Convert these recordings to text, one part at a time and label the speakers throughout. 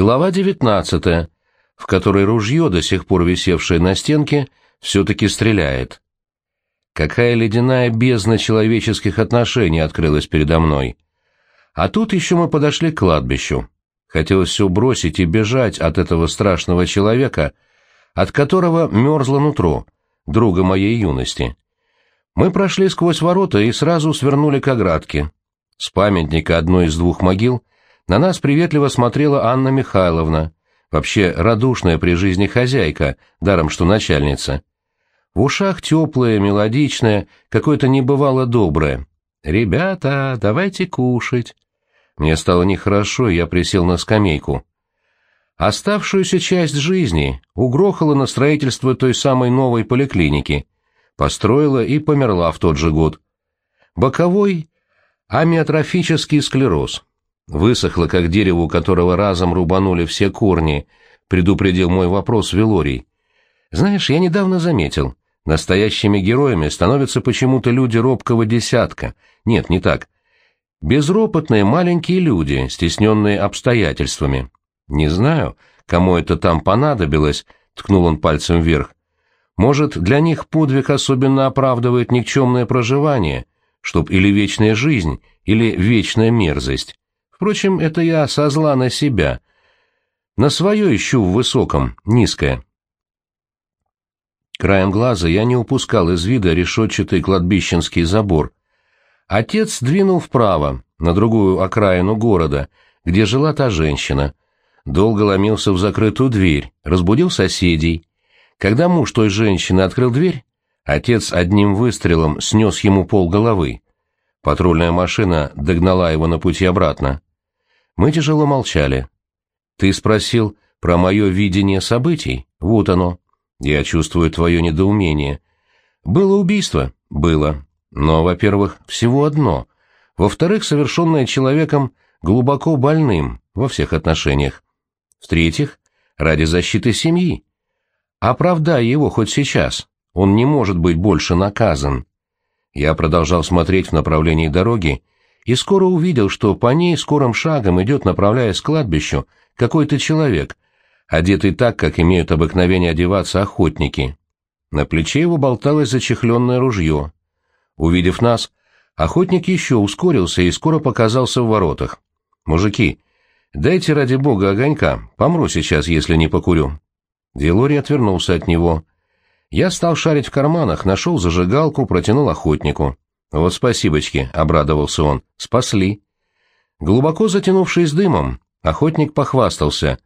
Speaker 1: Глава 19, в которой ружье, до сих пор висевшее на стенке, все-таки стреляет. Какая ледяная бездна человеческих отношений открылась передо мной. А тут еще мы подошли к кладбищу. Хотелось все бросить и бежать от этого страшного человека, от которого мерзло нутро, друга моей юности. Мы прошли сквозь ворота и сразу свернули к оградке. С памятника одной из двух могил на нас приветливо смотрела Анна Михайловна, вообще радушная при жизни хозяйка, даром что начальница. В ушах теплое, мелодичное, какое-то небывало доброе. «Ребята, давайте кушать». Мне стало нехорошо, я присел на скамейку. Оставшуюся часть жизни угрохала на строительство той самой новой поликлиники. Построила и померла в тот же год. Боковой амиотрофический склероз. Высохло, как дерево, у которого разом рубанули все корни, предупредил мой вопрос Велорий. Знаешь, я недавно заметил, настоящими героями становятся почему-то люди робкого десятка. Нет, не так. Безропотные маленькие люди, стесненные обстоятельствами. Не знаю, кому это там понадобилось, ткнул он пальцем вверх. Может, для них подвиг особенно оправдывает никчемное проживание, чтоб или вечная жизнь, или вечная мерзость. Впрочем, это я со зла на себя. На свое ищу в высоком, низкое. Краем глаза я не упускал из вида решетчатый кладбищенский забор. Отец двинул вправо, на другую окраину города, где жила та женщина. Долго ломился в закрытую дверь, разбудил соседей. Когда муж той женщины открыл дверь, отец одним выстрелом снес ему пол головы. Патрульная машина догнала его на пути обратно. Мы тяжело молчали. Ты спросил про мое видение событий? Вот оно. Я чувствую твое недоумение. Было убийство? Было. Но, во-первых, всего одно. Во-вторых, совершенное человеком глубоко больным во всех отношениях. В-третьих, ради защиты семьи. Оправдай его хоть сейчас. Он не может быть больше наказан. Я продолжал смотреть в направлении дороги, и скоро увидел, что по ней скорым шагом идет, направляясь к кладбищу, какой-то человек, одетый так, как имеют обыкновение одеваться охотники. На плече его болталось зачехленное ружье. Увидев нас, охотник еще ускорился и скоро показался в воротах. «Мужики, дайте ради бога огонька, помру сейчас, если не покурю». Делори отвернулся от него. Я стал шарить в карманах, нашел зажигалку, протянул охотнику. «Вот спасибочки», — обрадовался он, — «спасли». Глубоко затянувшись дымом, охотник похвастался.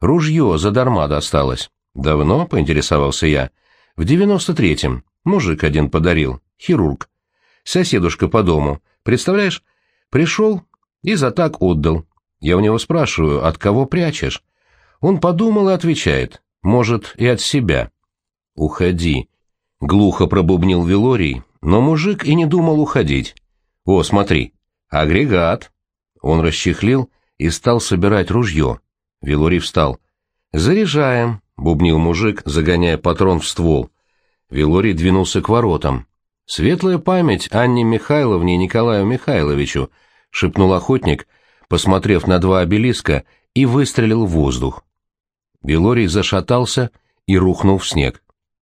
Speaker 1: «Ружье задарма досталось». «Давно?» — поинтересовался я. «В девяносто третьем. Мужик один подарил. Хирург. Соседушка по дому. Представляешь? Пришел и за так отдал. Я у него спрашиваю, от кого прячешь?» Он подумал и отвечает. «Может, и от себя». «Уходи», — глухо пробубнил Вилорий, но мужик и не думал уходить. «О, смотри, агрегат!» Он расчехлил и стал собирать ружье. Вилорий встал. «Заряжаем», — бубнил мужик, загоняя патрон в ствол. Вилорий двинулся к воротам. «Светлая память Анне Михайловне и Николаю Михайловичу», — шепнул охотник, посмотрев на два обелиска, и выстрелил в воздух. Вилорий зашатался и рухнул в снег.